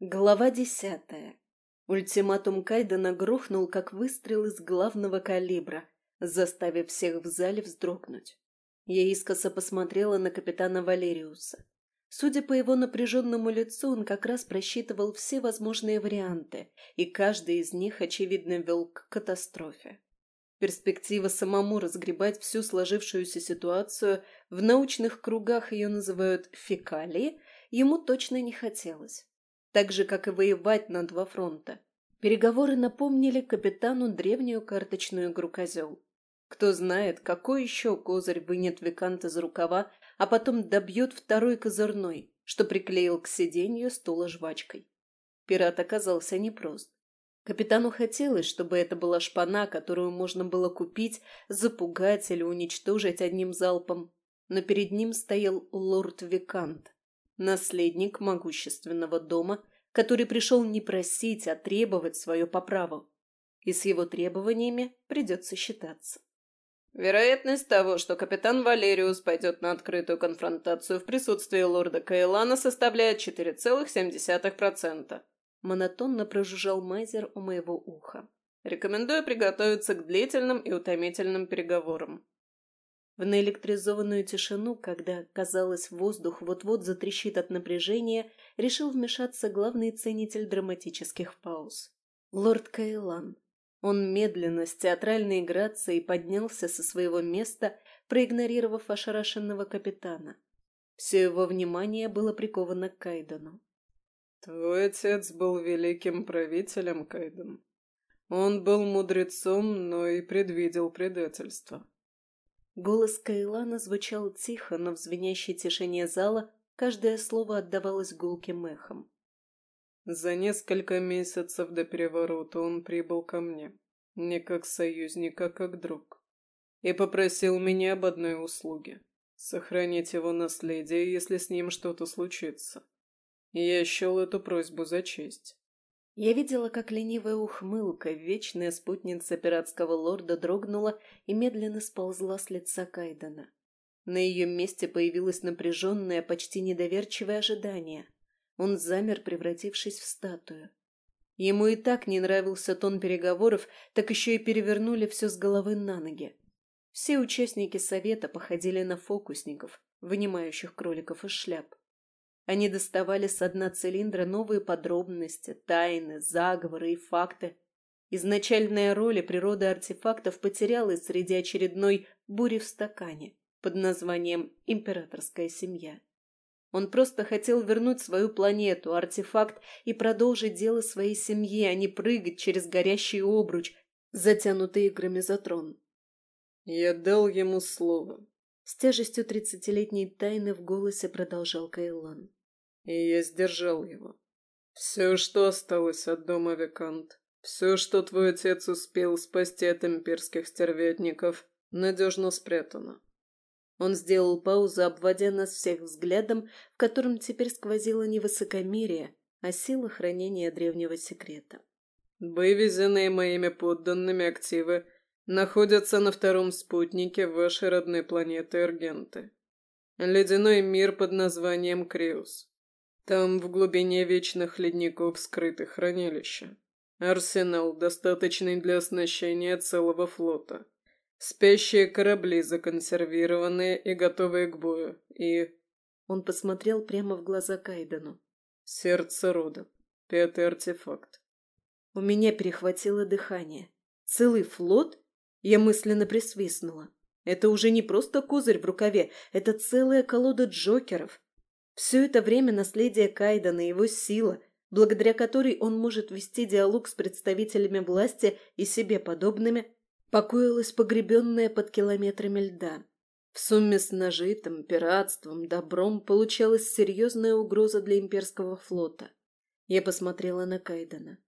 Глава десятая. Ультиматум Кайдена грохнул, как выстрел из главного калибра, заставив всех в зале вздрогнуть. Я искоса посмотрела на капитана Валериуса. Судя по его напряженному лицу, он как раз просчитывал все возможные варианты, и каждый из них, очевидно, вел к катастрофе. Перспектива самому разгребать всю сложившуюся ситуацию, в научных кругах ее называют «фекалии», ему точно не хотелось так же, как и воевать на два фронта. Переговоры напомнили капитану древнюю карточную игру «Козел». Кто знает, какой еще козырь вынет Викант из рукава, а потом добьет второй козырной, что приклеил к сиденью стула жвачкой. Пират оказался непрост. Капитану хотелось, чтобы это была шпана, которую можно было купить, запугать или уничтожить одним залпом, но перед ним стоял лорд Викант, наследник могущественного дома, который пришел не просить, а требовать свое по праву. И с его требованиями придется считаться. Вероятность того, что капитан Валериус пойдет на открытую конфронтацию в присутствии лорда Каэлана, составляет 4,7%. Монотонно прожужжал Майзер у моего уха. Рекомендую приготовиться к длительным и утомительным переговорам. В наэлектризованную тишину, когда, казалось, воздух вот-вот затрещит от напряжения, решил вмешаться главный ценитель драматических пауз. Лорд Кайлан. Он медленно, с театральной грацией поднялся со своего места, проигнорировав ошарашенного капитана. Все его внимание было приковано к Кайдену. «Твой отец был великим правителем, Кайден. Он был мудрецом, но и предвидел предательство. Голос Кайлана звучал тихо, но в звенящей тишине зала каждое слово отдавалось гулким эхом. За несколько месяцев до переворота он прибыл ко мне, не как союзник, а как друг, и попросил меня об одной услуге — сохранить его наследие, если с ним что-то случится. Я счел эту просьбу за честь. Я видела, как ленивая ухмылка, вечная спутница пиратского лорда, дрогнула и медленно сползла с лица Кайдена. На ее месте появилось напряженное, почти недоверчивое ожидание. Он замер, превратившись в статую. Ему и так не нравился тон переговоров, так еще и перевернули все с головы на ноги. Все участники совета походили на фокусников, вынимающих кроликов из шляп. Они доставали с дна цилиндра новые подробности, тайны, заговоры и факты. Изначальная роль природы артефактов потерялась среди очередной бури в стакане под названием «Императорская семья». Он просто хотел вернуть свою планету, артефакт, и продолжить дело своей семьи, а не прыгать через горящий обруч, затянутый играми за трон. «Я дал ему слово», — с тяжестью тридцатилетней тайны в голосе продолжал Кайлан и я сдержал его. Все, что осталось от дома Викант, все, что твой отец успел спасти от имперских стервятников, надежно спрятано. Он сделал паузу, обводя нас всех взглядом, в котором теперь сквозило не высокомерие, а сила хранения древнего секрета. Вывезенные моими подданными активы находятся на втором спутнике вашей родной планеты Аргенты. Ледяной мир под названием Криус. Там в глубине вечных ледников скрыты хранилища. Арсенал, достаточный для оснащения целого флота. Спящие корабли, законсервированные и готовые к бою. И... Он посмотрел прямо в глаза Кайдену. Сердце рода. Пятый артефакт. У меня перехватило дыхание. Целый флот? Я мысленно присвистнула. Это уже не просто козырь в рукаве, это целая колода джокеров. Все это время наследие Кайдана, его сила, благодаря которой он может вести диалог с представителями власти и себе подобными, покоилась погребенная под километрами льда. В сумме с нажитым, пиратством, добром получалась серьезная угроза для имперского флота. Я посмотрела на Кайдана.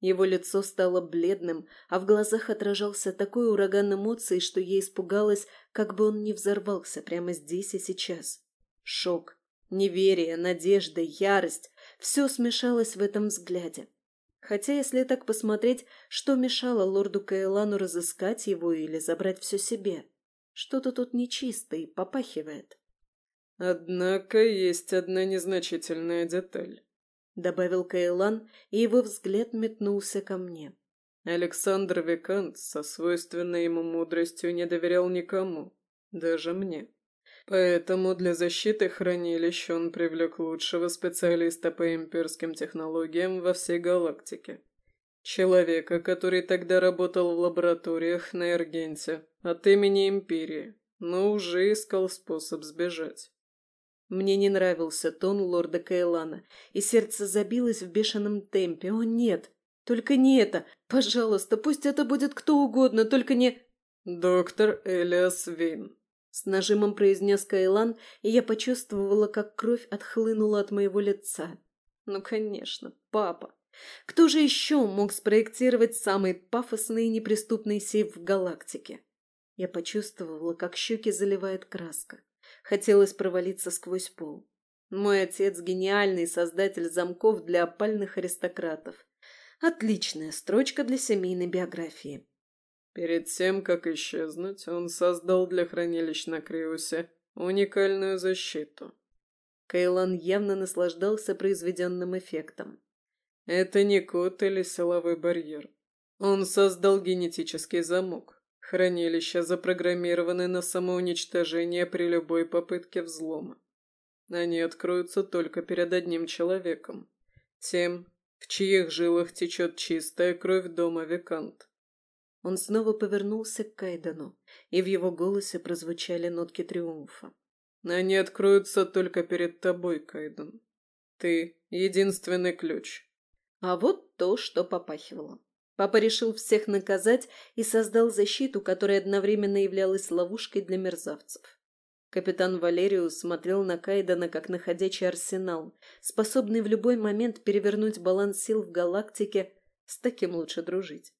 Его лицо стало бледным, а в глазах отражался такой ураган эмоций, что я испугалась, как бы он не взорвался прямо здесь и сейчас. Шок, Неверие, надежда, ярость – все смешалось в этом взгляде. Хотя, если так посмотреть, что мешало лорду Каэлану разыскать его или забрать все себе? Что-то тут нечисто и попахивает. Однако есть одна незначительная деталь. добавил Кайлан, и его взгляд метнулся ко мне. Александр Викант со свойственной ему мудростью не доверял никому, даже мне. Поэтому для защиты хранилища он привлек лучшего специалиста по имперским технологиям во всей галактике. Человека, который тогда работал в лабораториях на Эргенте от имени Империи, но уже искал способ сбежать. Мне не нравился тон лорда Кайлана, и сердце забилось в бешеном темпе. О, нет! Только не это! Пожалуйста, пусть это будет кто угодно, только не... «Доктор Элиас Вин», — с нажимом произнес Кайлан, и я почувствовала, как кровь отхлынула от моего лица. Ну, конечно, папа. Кто же еще мог спроектировать самый пафосный и неприступный сейф в галактике? Я почувствовала, как щеки заливает краска. Хотелось провалиться сквозь пол. Мой отец – гениальный создатель замков для опальных аристократов. Отличная строчка для семейной биографии. Перед тем, как исчезнуть, он создал для хранилищ на Криусе уникальную защиту. Кейлан явно наслаждался произведенным эффектом. Это не код или силовой барьер. Он создал генетический замок. Хранилища запрограммированы на самоуничтожение при любой попытке взлома. Они откроются только перед одним человеком. Тем, в чьих жилах течет чистая кровь дома Викант. Он снова повернулся к Кайдану, и в его голосе прозвучали нотки триумфа. Они откроются только перед тобой, Кайдан. Ты — единственный ключ. А вот то, что попахивало. Папа решил всех наказать и создал защиту, которая одновременно являлась ловушкой для мерзавцев. Капитан Валериус смотрел на Кайдана как на ходячий арсенал, способный в любой момент перевернуть баланс сил в галактике, с таким лучше дружить.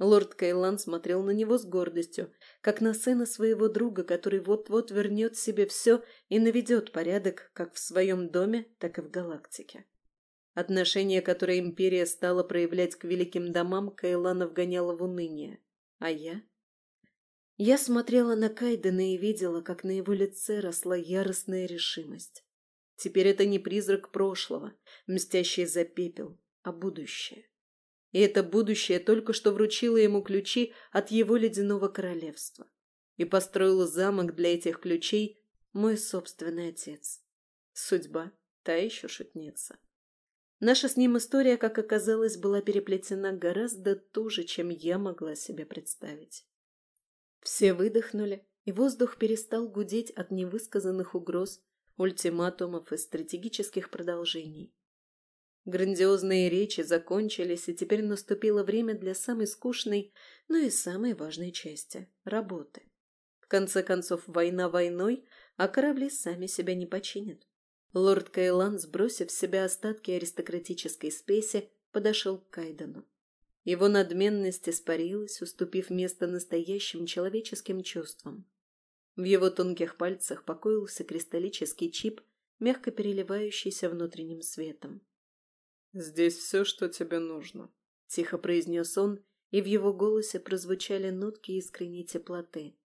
Лорд Кайлан смотрел на него с гордостью, как на сына своего друга, который вот-вот вернет себе все и наведет порядок как в своем доме, так и в галактике. Отношение, которое империя стала проявлять к великим домам, Кайлана вгоняло в уныние. А я? Я смотрела на Кайдена и видела, как на его лице росла яростная решимость. Теперь это не призрак прошлого, мстящий за пепел, а будущее. И это будущее только что вручило ему ключи от его ледяного королевства. И построил замок для этих ключей мой собственный отец. Судьба та еще шутница. Наша с ним история, как оказалось, была переплетена гораздо туже, чем я могла себе представить. Все выдохнули, и воздух перестал гудеть от невысказанных угроз, ультиматумов и стратегических продолжений. Грандиозные речи закончились, и теперь наступило время для самой скучной, но и самой важной части – работы. В конце концов, война войной, а корабли сами себя не починят. Лорд Кайлан, сбросив с себя остатки аристократической спеси, подошел к Кайдену. Его надменность испарилась, уступив место настоящим человеческим чувствам. В его тонких пальцах покоился кристаллический чип, мягко переливающийся внутренним светом. «Здесь все, что тебе нужно», — тихо произнес он, и в его голосе прозвучали нотки искренней теплоты.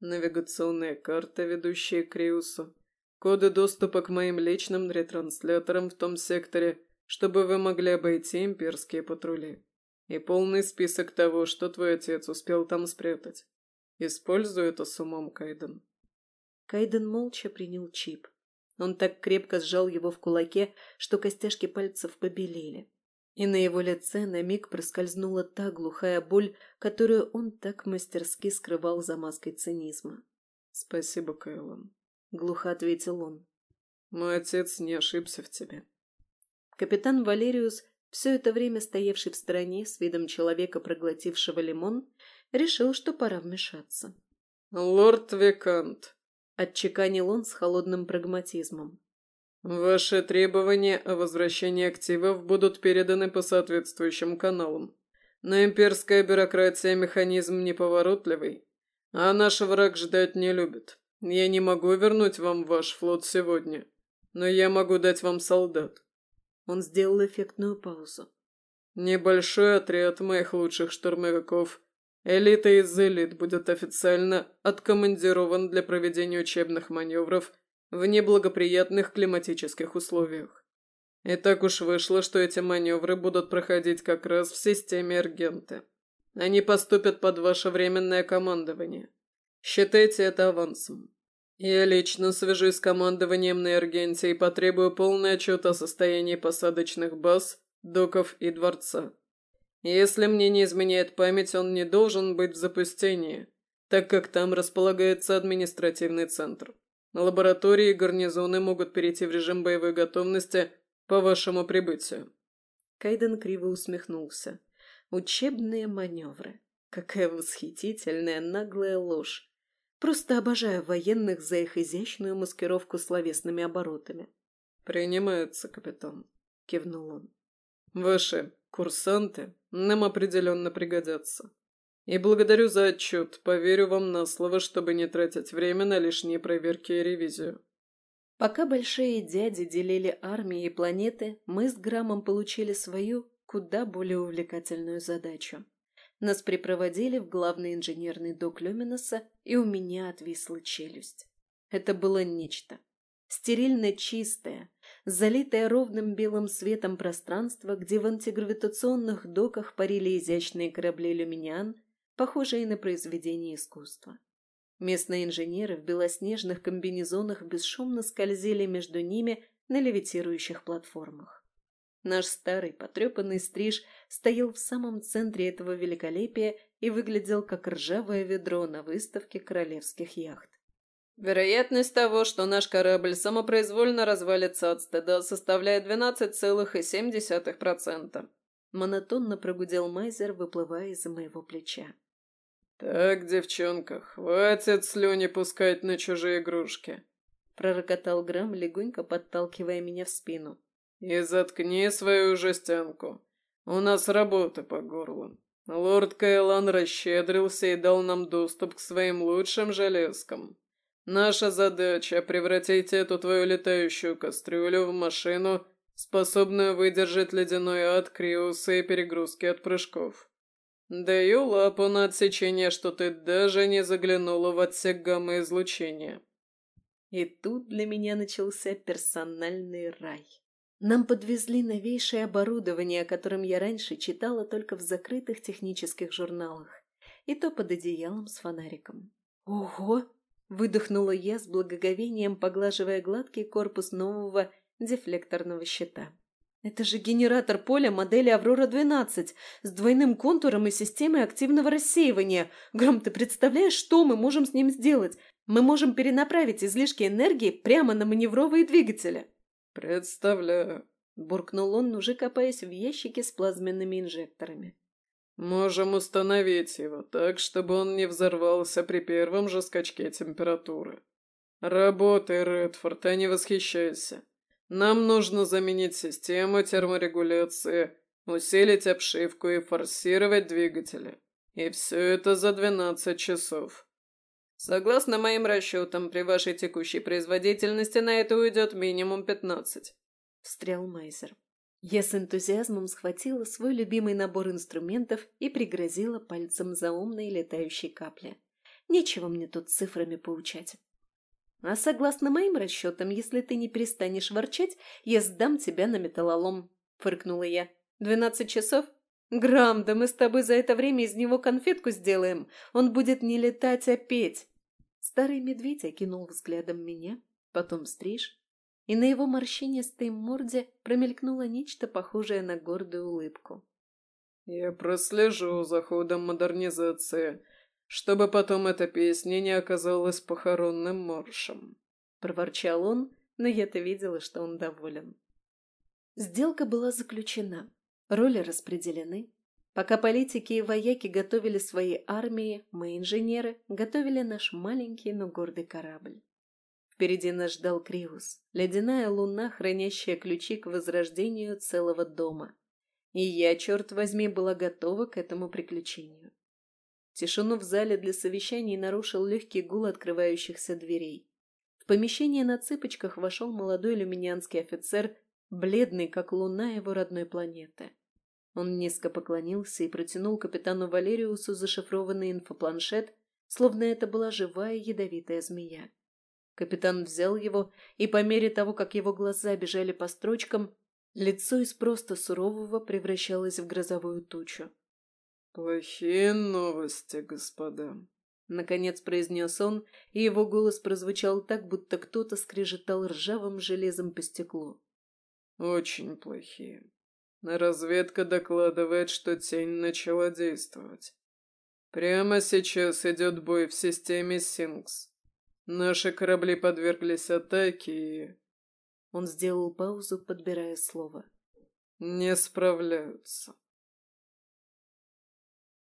«Навигационная карта, ведущая к Риусу, Коды доступа к моим личным ретрансляторам в том секторе, чтобы вы могли обойти имперские патрули. И полный список того, что твой отец успел там спрятать. Используй это с умом, Кайден. Кайден молча принял чип. Он так крепко сжал его в кулаке, что костяшки пальцев побелели. И на его лице на миг проскользнула та глухая боль, которую он так мастерски скрывал за маской цинизма. «Спасибо, Кайлан», — глухо ответил он. «Мой отец не ошибся в тебе». Капитан Валериус, все это время стоявший в стороне с видом человека, проглотившего лимон, решил, что пора вмешаться. «Лорд Викант», — отчеканил он с холодным прагматизмом. «Ваши требования о возвращении активов будут переданы по соответствующим каналам. Но имперская бюрократия – механизм неповоротливый, а наш враг ждать не любит. Я не могу вернуть вам ваш флот сегодня, но я могу дать вам солдат. Он сделал эффектную паузу. Небольшой отряд моих лучших штурмовиков, элита из элит, будет официально откомандирован для проведения учебных маневров в неблагоприятных климатических условиях. И так уж вышло, что эти маневры будут проходить как раз в системе Аргенты. Они поступят под ваше временное командование. Считайте это авансом. Я лично свяжусь с командованием на Эргенте и потребую полный отчет о состоянии посадочных баз, доков и дворца. Если мне не изменяет память, он не должен быть в запустении, так как там располагается административный центр. Лаборатории и гарнизоны могут перейти в режим боевой готовности по вашему прибытию». Кайден криво усмехнулся. «Учебные маневры. Какая восхитительная наглая ложь. Просто обожаю военных за их изящную маскировку словесными оборотами». «Принимается, капитан», — кивнул он. «Ваши курсанты нам определенно пригодятся. И благодарю за отчет, поверю вам на слово, чтобы не тратить время на лишние проверки и ревизию». Пока большие дяди делили армии и планеты, мы с Грамом получили свою, куда более увлекательную задачу. Нас припроводили в главный инженерный док Люминоса, и у меня отвисла челюсть. Это было нечто. Стерильно чистое, залитое ровным белым светом пространство, где в антигравитационных доках парили изящные корабли люминиан, похожие на произведение искусства. Местные инженеры в белоснежных комбинезонах бесшумно скользили между ними на левитирующих платформах. Наш старый потрепанный стриж стоял в самом центре этого великолепия и выглядел как ржавое ведро на выставке королевских яхт. Вероятность того, что наш корабль самопроизвольно развалится от стыда, составляет 12,7%. Монотонно прогудел Майзер, выплывая из-за моего плеча. «Так, девчонка, хватит слюни пускать на чужие игрушки!» Пророкотал Грамм, легонько подталкивая меня в спину. «И заткни свою жестянку. У нас работа по горлу. Лорд Кайлан расщедрился и дал нам доступ к своим лучшим железкам. Наша задача — превратить эту твою летающую кастрюлю в машину, способную выдержать ледяной ад, криусы и перегрузки от прыжков. Даю лапу на отсечение, что ты даже не заглянула в отсек гамма-излучения. И тут для меня начался персональный рай. Нам подвезли новейшее оборудование, о котором я раньше читала только в закрытых технических журналах, и то под одеялом с фонариком. «Ого!» — выдохнула я с благоговением, поглаживая гладкий корпус нового дефлекторного щита. Это же генератор поля модели «Аврора-12» с двойным контуром и системой активного рассеивания. Гром, ты представляешь, что мы можем с ним сделать? Мы можем перенаправить излишки энергии прямо на маневровые двигатели. «Представляю», — буркнул он, уже копаясь в ящике с плазменными инжекторами. «Можем установить его так, чтобы он не взорвался при первом же скачке температуры. Работай, Редфорд, а не восхищайся. Нам нужно заменить систему терморегуляции, усилить обшивку и форсировать двигатели. И все это за 12 часов. Согласно моим расчетам, при вашей текущей производительности на это уйдет минимум 15. Встрял Майзер. Я с энтузиазмом схватила свой любимый набор инструментов и пригрозила пальцем за умные летающие капли. Нечего мне тут цифрами поучать. А согласно моим расчетам, если ты не перестанешь ворчать, я сдам тебя на металлолом», — фыркнула я. «Двенадцать часов? Грамм, да мы с тобой за это время из него конфетку сделаем. Он будет не летать, а петь». Старый медведь окинул взглядом меня, потом стриж, и на его морщинистой морде промелькнуло нечто похожее на гордую улыбку. «Я прослежу за ходом модернизации», чтобы потом эта песня не оказалась похоронным маршем. Проворчал он, но я-то видела, что он доволен. Сделка была заключена, роли распределены. Пока политики и вояки готовили свои армии, мы, инженеры, готовили наш маленький, но гордый корабль. Впереди нас ждал Криус, ледяная луна, хранящая ключи к возрождению целого дома. И я, черт возьми, была готова к этому приключению. Тишину в зале для совещаний нарушил легкий гул открывающихся дверей. В помещение на цыпочках вошел молодой люминянский офицер, бледный, как луна его родной планеты. Он низко поклонился и протянул капитану Валериусу зашифрованный инфопланшет, словно это была живая ядовитая змея. Капитан взял его, и по мере того, как его глаза бежали по строчкам, Лицо из просто сурового превращалось в грозовую тучу. «Плохие новости, господа», — наконец произнес он, и его голос прозвучал так, будто кто-то скрежетал ржавым железом по стеклу. «Очень плохие. Разведка докладывает, что тень начала действовать. Прямо сейчас идет бой в системе Синкс. Наши корабли подверглись атаке и...» Он сделал паузу, подбирая слово. «Не справляются».